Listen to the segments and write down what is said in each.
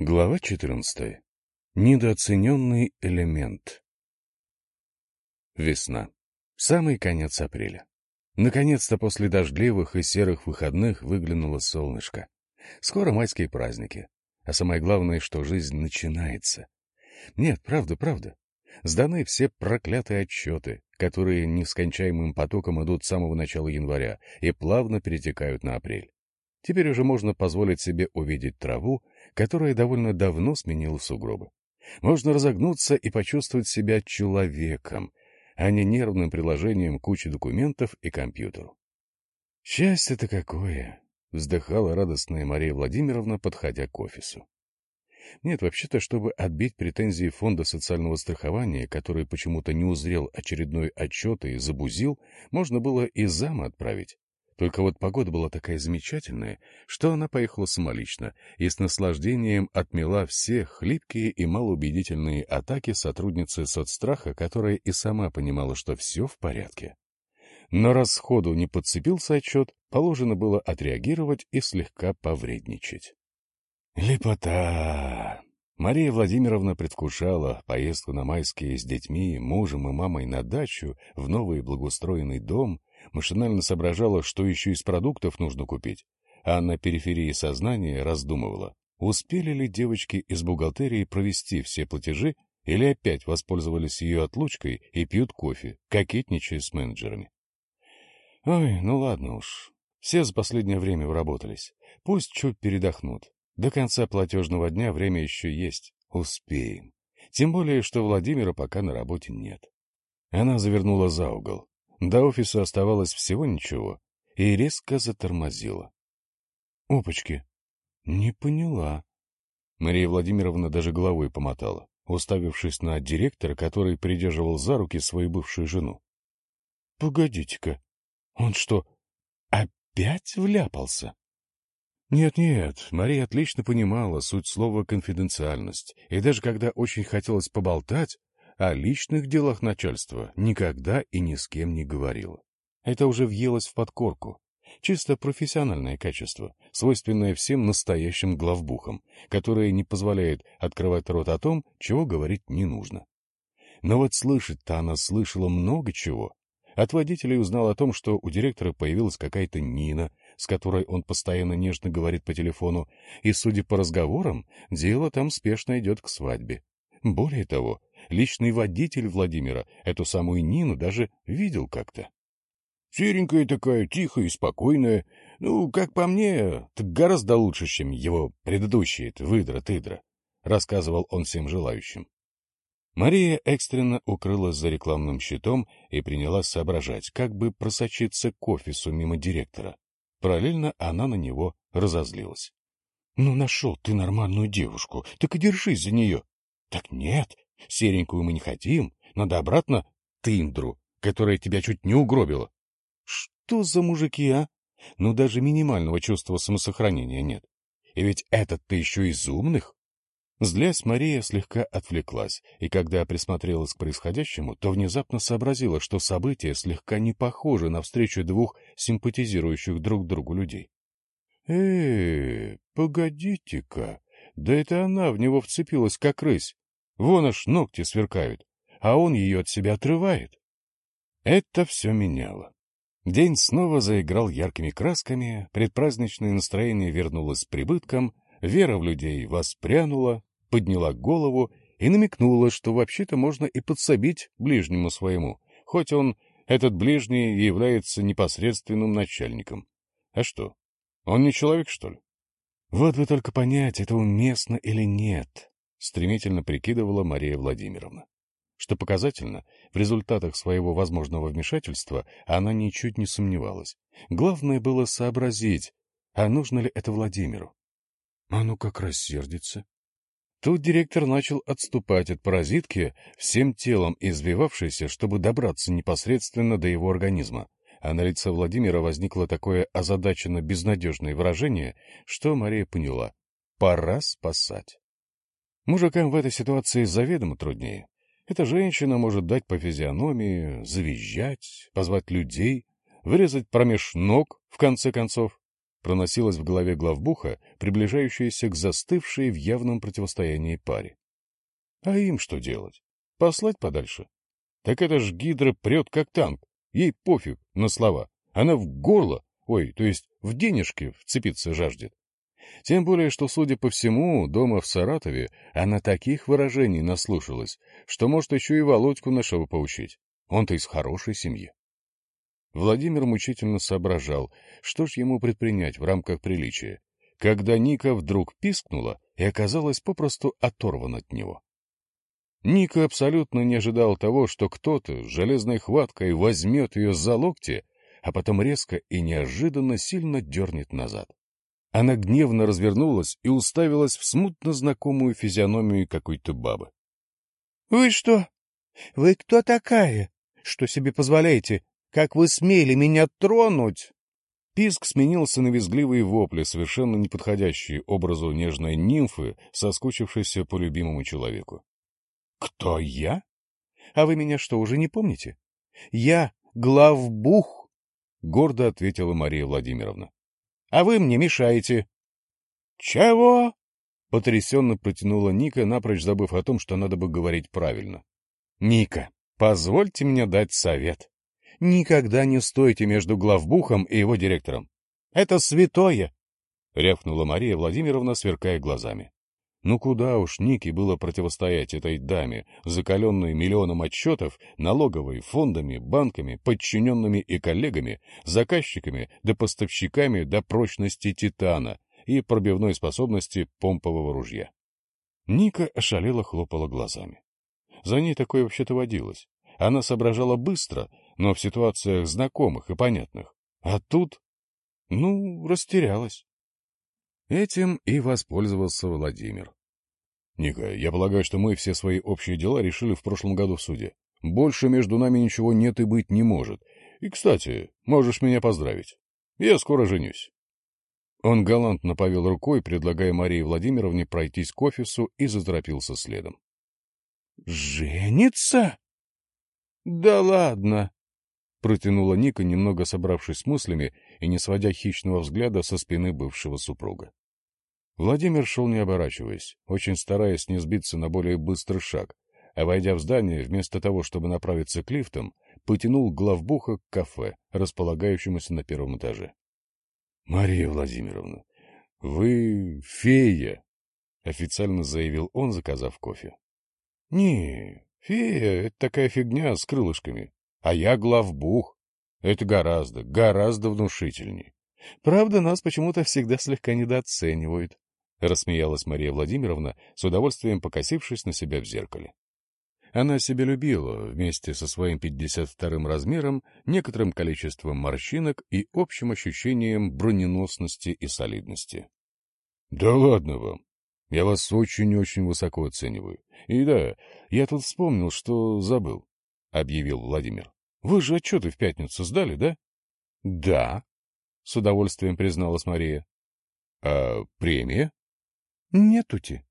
Глава 14. Недооцененный элемент. Весна. Самый конец апреля. Наконец-то после дождливых и серых выходных выглянуло солнышко. Скоро майские праздники. А самое главное, что жизнь начинается. Нет, правда, правда. Сданы все проклятые отчеты, которые нескончаемым потоком идут с самого начала января и плавно перетекают на апрель. Теперь уже можно позволить себе увидеть траву, которая довольно давно сменила сугробы. Можно разогнуться и почувствовать себя человеком, а не нервным приложением кучи документов и компьютеру. «Счастье-то какое!» — вздыхала радостная Мария Владимировна, подходя к офису. Нет, вообще-то, чтобы отбить претензии Фонда социального страхования, который почему-то не узрел очередной отчет и забузил, можно было и зама отправить. Только вот погода была такая замечательная, что она поехала самолично и с наслаждением отмела все хлипкие и малоубедительные атаки сотрудницы соцстраха, которая и сама понимала, что все в порядке. Но раз сходу не подцепился отчет, положено было отреагировать и слегка повредничать. Лепота! Мария Владимировна предвкушала поездку на майские с детьми, мужем и мамой на дачу в новый благоустроенный дом, машинально соображала, что еще из продуктов нужно купить, а на периферии сознания раздумывала, успели ли девочки из бухгалтерии провести все платежи или опять воспользовались ее отлучкой и пьют кофе, кокетничая с менеджерами. Ой, ну ладно уж, все за последнее время уработались, пусть чуть передохнут. До конца платежного дня время еще есть, успеем. Тем более, что Владимира пока на работе нет. Она завернула за угол, до офиса оставалось всего ничего, и резко затормозила. — Опачки! Не поняла. Мария Владимировна даже головой помотала, уставившись на директора, который придерживал за руки свою бывшую жену. — Погодите-ка, он что, опять вляпался? Нет-нет, Мария отлично понимала суть слова «конфиденциальность», и даже когда очень хотелось поболтать, о личных делах начальства никогда и ни с кем не говорила. Это уже въелось в подкорку. Чисто профессиональное качество, свойственное всем настоящим главбухам, которое не позволяет открывать рот о том, чего говорить не нужно. Но вот слышать-то она слышала много чего. От водителей узнал о том, что у директора появилась какая-то Нина, с которой он постоянно нежно говорит по телефону, и, судя по разговорам, дело там спешно идет к свадьбе. Более того, личный водитель Владимира эту самую Нину даже видел как-то. Серенькая такая, тихая и спокойная. Ну, как по мне, так гораздо лучше, чем его предыдущие выдра-тыдра, — рассказывал он всем желающим. Мария экстренно укрылась за рекламным щитом и принялась соображать, как бы просочиться к офису мимо директора. Параллельно она на него разозлилась. — Ну, нашел ты нормальную девушку, так и держись за нее. — Так нет, Серенькую мы не хотим, надо обратно тындру, которая тебя чуть не угробила. Что за мужики, а? Ну, даже минимального чувства самосохранения нет. И ведь этот-то еще из умных. Злясь, Мария слегка отвлеклась, и когда присмотрелась к происходящему, то внезапно сообразила, что события слегка не похожи на встречу двух симпатизирующих друг другу людей. э погодите-ка, да это она в него вцепилась, как рысь. Вон аж ногти сверкают, а он ее от себя отрывает. Это все меняло. День снова заиграл яркими красками, предпраздничное настроение вернулось с прибытком, вера в людей воспрянула, подняла голову и намекнула, что вообще-то можно и подсобить ближнему своему, хоть он, этот ближний, является непосредственным начальником. А что, он не человек, что ли? Вот бы только понять, это уместно или нет. — стремительно прикидывала Мария Владимировна. Что показательно, в результатах своего возможного вмешательства она ничуть не сомневалась. Главное было сообразить, а нужно ли это Владимиру. А ну как рассердится. Тут директор начал отступать от паразитки, всем телом извивавшейся, чтобы добраться непосредственно до его организма. А на лице Владимира возникло такое озадаченно безнадежное выражение, что Мария поняла — пора спасать. Мужикам в этой ситуации заведомо труднее. Эта женщина может дать по физиономии, завизжать, позвать людей, вырезать промеж ног, в конце концов. Проносилась в голове главбуха, приближающаяся к застывшей в явном противостоянии паре. А им что делать? Послать подальше? Так это ж гидра прет как танк. Ей пофиг на слова. Она в горло, ой, то есть в денежки вцепиться жаждет. Тем более, что, судя по всему, дома в Саратове она таких выражений наслушалась, что может еще и Володьку нашего поучить. Он-то из хорошей семьи. Владимир мучительно соображал, что ж ему предпринять в рамках приличия, когда Ника вдруг пискнула и оказалась попросту оторван от него. Ника абсолютно не ожидал того, что кто-то с железной хваткой возьмет ее за локти, а потом резко и неожиданно сильно дернет назад. Она гневно развернулась и уставилась в смутно знакомую физиономию какой-то бабы. — Вы что? Вы кто такая? Что себе позволяете? Как вы смели меня тронуть? Писк сменился на визгливые вопли, совершенно неподходящие образу нежной нимфы, соскучившейся по любимому человеку. — Кто я? А вы меня что, уже не помните? Я главбух, — гордо ответила Мария Владимировна а вы мне мешаете. — Чего? — потрясенно протянула Ника, напрочь забыв о том, что надо бы говорить правильно. — Ника, позвольте мне дать совет. Никогда не стойте между главбухом и его директором. Это святое! — рявкнула Мария Владимировна, сверкая глазами. Ну куда уж Нике было противостоять этой даме, закаленной миллионом отчетов, налоговой, фондами, банками, подчиненными и коллегами, заказчиками да поставщиками до прочности титана и пробивной способности помпового ружья. Ника ошалело хлопала глазами. За ней такое вообще-то водилось. Она соображала быстро, но в ситуациях знакомых и понятных. А тут... ну, растерялась. Этим и воспользовался Владимир. — Ника, я полагаю, что мы все свои общие дела решили в прошлом году в суде. Больше между нами ничего нет и быть не может. И, кстати, можешь меня поздравить. Я скоро женюсь. Он галантно повел рукой, предлагая Марии Владимировне пройтись к офису, и заторопился следом. — Женится? — Да ладно! — протянула Ника, немного собравшись с мыслями и не сводя хищного взгляда со спины бывшего супруга. Владимир шел не оборачиваясь, очень стараясь не сбиться на более быстрый шаг, а, войдя в здание, вместо того, чтобы направиться к лифтам, потянул главбуха к кафе, располагающемуся на первом этаже. — Мария Владимировна, вы фея! — официально заявил он, заказав кофе. — Не, фея — это такая фигня с крылышками, а я главбух. Это гораздо, гораздо внушительней. Правда, нас почему-то всегда слегка недооценивают. — рассмеялась Мария Владимировна, с удовольствием покосившись на себя в зеркале. Она себя любила вместе со своим 52-м размером, некоторым количеством морщинок и общим ощущением броненосности и солидности. — Да ладно вам. Я вас очень-очень высоко оцениваю. И да, я тут вспомнил, что забыл, — объявил Владимир. — Вы же отчеты в пятницу сдали, да? — Да, — с удовольствием призналась Мария. — А премия? — Нетути.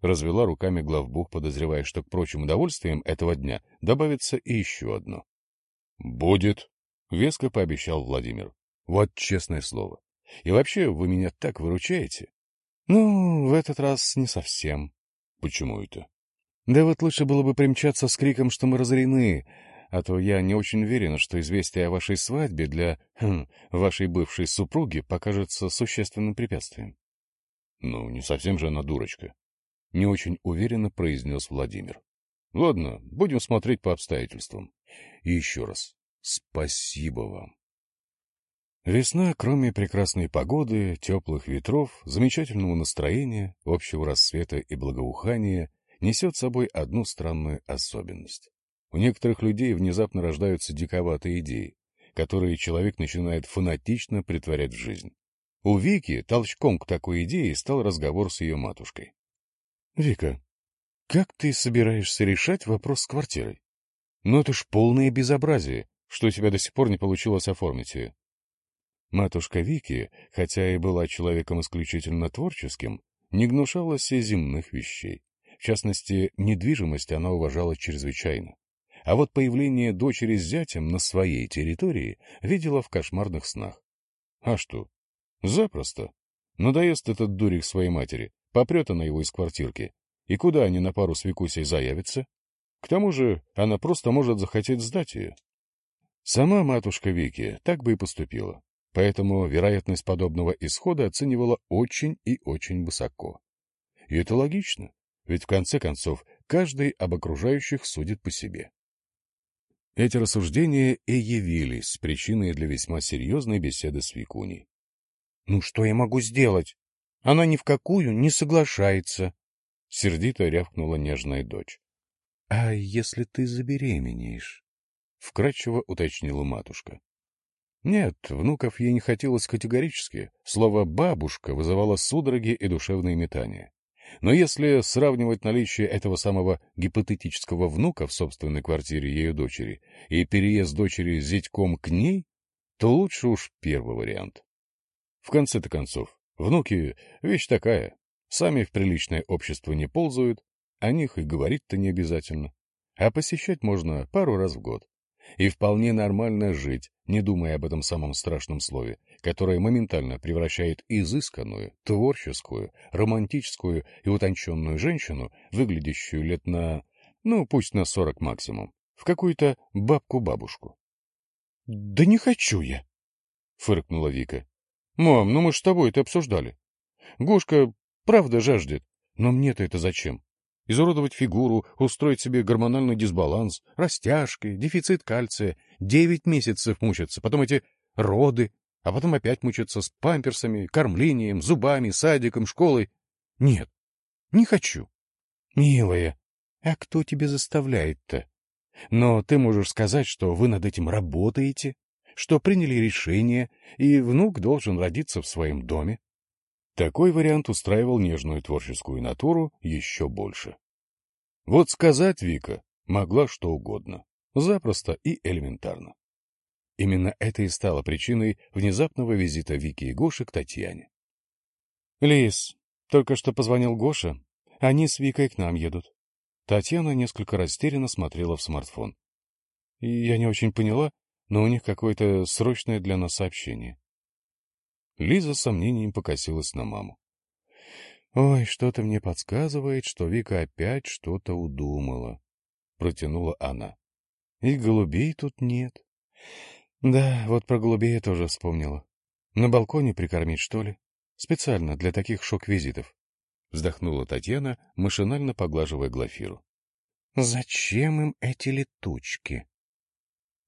Развела руками главбух, подозревая, что к прочим удовольствиям этого дня добавится и еще одно. — Будет, — веско пообещал Владимир. — Вот честное слово. И вообще, вы меня так выручаете. — Ну, в этот раз не совсем. — Почему это? — Да вот лучше было бы примчаться с криком, что мы разорены, а то я не очень уверена, что известие о вашей свадьбе для хм, вашей бывшей супруги покажется существенным препятствием. Ну, не совсем же она дурочка. Не очень уверенно произнес Владимир. Ладно, будем смотреть по обстоятельствам. И еще раз, спасибо вам. Весна, кроме прекрасной погоды, теплых ветров, замечательного настроения, общего рассвета и благоухания, несет с собой одну странную особенность. У некоторых людей внезапно рождаются диковатые идеи, которые человек начинает фанатично притворять в жизнь. У Вики толчком к такой идее стал разговор с ее матушкой. — Вика, как ты собираешься решать вопрос с квартирой? Ну это ж полное безобразие, что у тебя до сих пор не получилось оформить ее. Матушка Вики, хотя и была человеком исключительно творческим, не гнушалась и земных вещей. В частности, недвижимость она уважала чрезвычайно. А вот появление дочери с зятем на своей территории видела в кошмарных снах. А что, Запросто. Надоест этот дурик своей матери, попрет она его из квартирки. И куда они на пару с Викусей заявятся? К тому же она просто может захотеть сдать ее. Сама матушка Вики так бы и поступила, поэтому вероятность подобного исхода оценивала очень и очень высоко. И это логично, ведь в конце концов каждый об окружающих судит по себе. Эти рассуждения и явились причиной для весьма серьезной беседы с Викуней. — Ну что я могу сделать? Она ни в какую не соглашается. Сердито рявкнула нежная дочь. — А если ты забеременеешь? — вкратчиво уточнила матушка. Нет, внуков ей не хотелось категорически. Слово «бабушка» вызывало судороги и душевные метания. Но если сравнивать наличие этого самого гипотетического внука в собственной квартире ее дочери и переезд дочери с зятьком к ней, то лучше уж первый вариант. В конце-то концов, внуки — вещь такая. Сами в приличное общество не ползают, о них и говорить-то не обязательно. А посещать можно пару раз в год. И вполне нормально жить, не думая об этом самом страшном слове, которое моментально превращает изысканную, творческую, романтическую и утонченную женщину, выглядящую лет на, ну, пусть на сорок максимум, в какую-то бабку-бабушку. — Да не хочу я, — фыркнула Вика. — Мам, ну мы ж с тобой это обсуждали. Гошка правда жаждет, но мне-то это зачем? Изуродовать фигуру, устроить себе гормональный дисбаланс, растяжки, дефицит кальция, девять месяцев мучиться, потом эти роды, а потом опять мучиться с памперсами, кормлением, зубами, садиком, школой. Нет, не хочу. Милая, а кто тебя заставляет-то? Но ты можешь сказать, что вы над этим работаете, что приняли решение, и внук должен родиться в своем доме. Такой вариант устраивал нежную творческую натуру еще больше. Вот сказать Вика могла что угодно, запросто и элементарно. Именно это и стало причиной внезапного визита Вики и Гоши к Татьяне. — Лис, только что позвонил Гоша. Они с Викой к нам едут. Татьяна несколько растерянно смотрела в смартфон. — Я не очень поняла, но у них какое-то срочное для нас сообщение. Лиза с сомнением покосилась на маму. — Ой, что-то мне подсказывает, что Вика опять что-то удумала, — протянула она. — И голубей тут нет. Да, вот про голубей я тоже вспомнила. На балконе прикормить, что ли? Специально для таких шок-визитов. Вздохнула Татьяна, машинально поглаживая Глафиру. Зачем им эти летучки?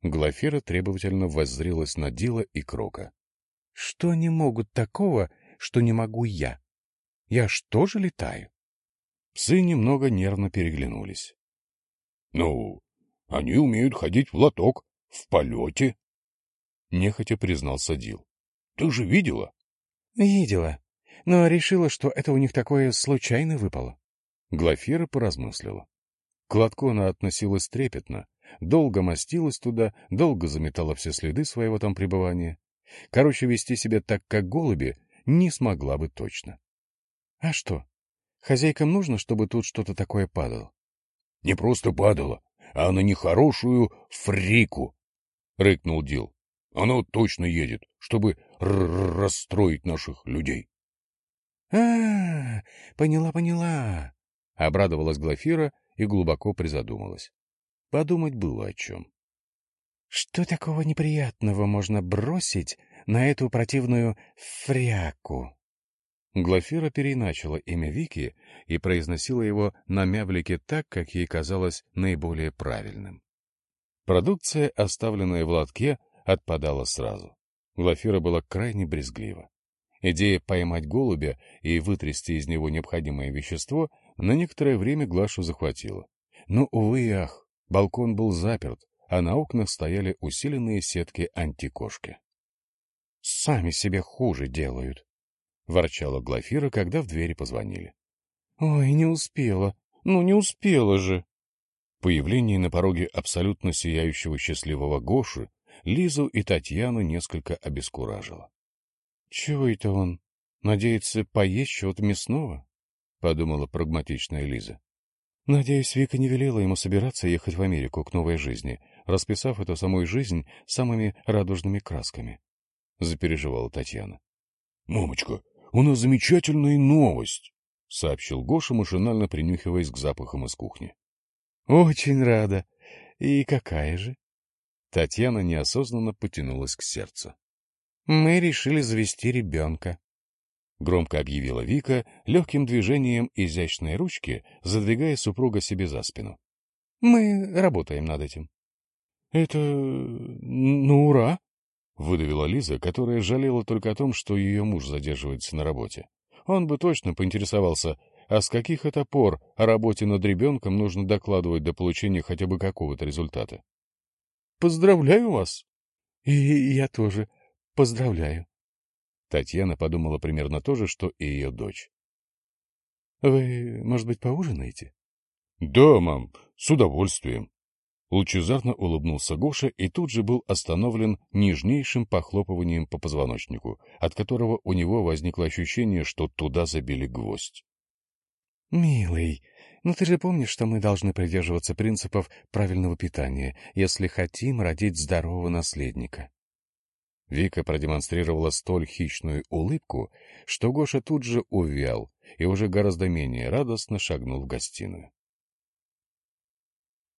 Глафира требовательно воззрилась на Дила и Крока. Что они могут такого, что не могу я? Я ж тоже летаю? Псы немного нервно переглянулись. — Ну, они умеют ходить в лоток, в полете, — нехотя признался Дил. — Ты же видела? — Видела, но решила, что это у них такое случайно выпало. Глафира поразмыслила. К лотку она относилась трепетно, долго мастилась туда, долго заметала все следы своего там пребывания. Короче, вести себя так, как голуби, не смогла бы точно. — А что, хозяйкам нужно, чтобы тут что-то такое падало? — Не просто падало, а на нехорошую фрику, — рыкнул Дил. Оно точно едет, чтобы расстроить наших людей. А, -а, -а поняла, поняла, — обрадовалась Глафира и глубоко призадумалась. Подумать было о чем. Что такого неприятного можно бросить на эту противную фряку? Глафира переначала имя Вики и произносила его на мявлике так, как ей казалось наиболее правильным. Продукция, оставленная в лотке, отпадала сразу. Глафира была крайне брезглива. Идея поймать голубя и вытрясти из него необходимое вещество на некоторое время Глашу захватила. Но, увы и ах, балкон был заперт, а на окнах стояли усиленные сетки антикошки. — Сами себе хуже делают, — ворчала Глафира, когда в двери позвонили. — Ой, не успела. Ну, не успела же. Появление на пороге абсолютно сияющего счастливого Гоши Лизу и Татьяну несколько обескуражило. — Чего это он? Надеется поесть чего-то мясного? — подумала прагматичная Лиза. — Надеюсь, Вика не велела ему собираться ехать в Америку к новой жизни, расписав эту самую жизнь самыми радужными красками. — запереживала Татьяна. — Мамочка, у нас замечательная новость, — сообщил Гоша, машинально принюхиваясь к запахам из кухни. — Очень рада. И какая же? Татьяна неосознанно потянулась к сердцу. — Мы решили завести ребенка. — громко объявила Вика, легким движением изящной ручки, задвигая супруга себе за спину. — Мы работаем над этим. — Это... ну, ура! — выдавила Лиза, которая жалела только о том, что ее муж задерживается на работе. Он бы точно поинтересовался, а с каких это пор о работе над ребенком нужно докладывать до получения хотя бы какого-то результата. — Поздравляю вас! — И я тоже поздравляю. Татьяна подумала примерно то же, что и ее дочь. — Вы, может быть, поужинаете? — Да, мам, с удовольствием. Лучезарно улыбнулся Гоша и тут же был остановлен нежнейшим похлопыванием по позвоночнику, от которого у него возникло ощущение, что туда забили гвоздь. — Милый, ну ты же помнишь, что мы должны придерживаться принципов правильного питания, если хотим родить здорового наследника? Вика продемонстрировала столь хищную улыбку, что Гоша тут же увял и уже гораздо менее радостно шагнул в гостиную.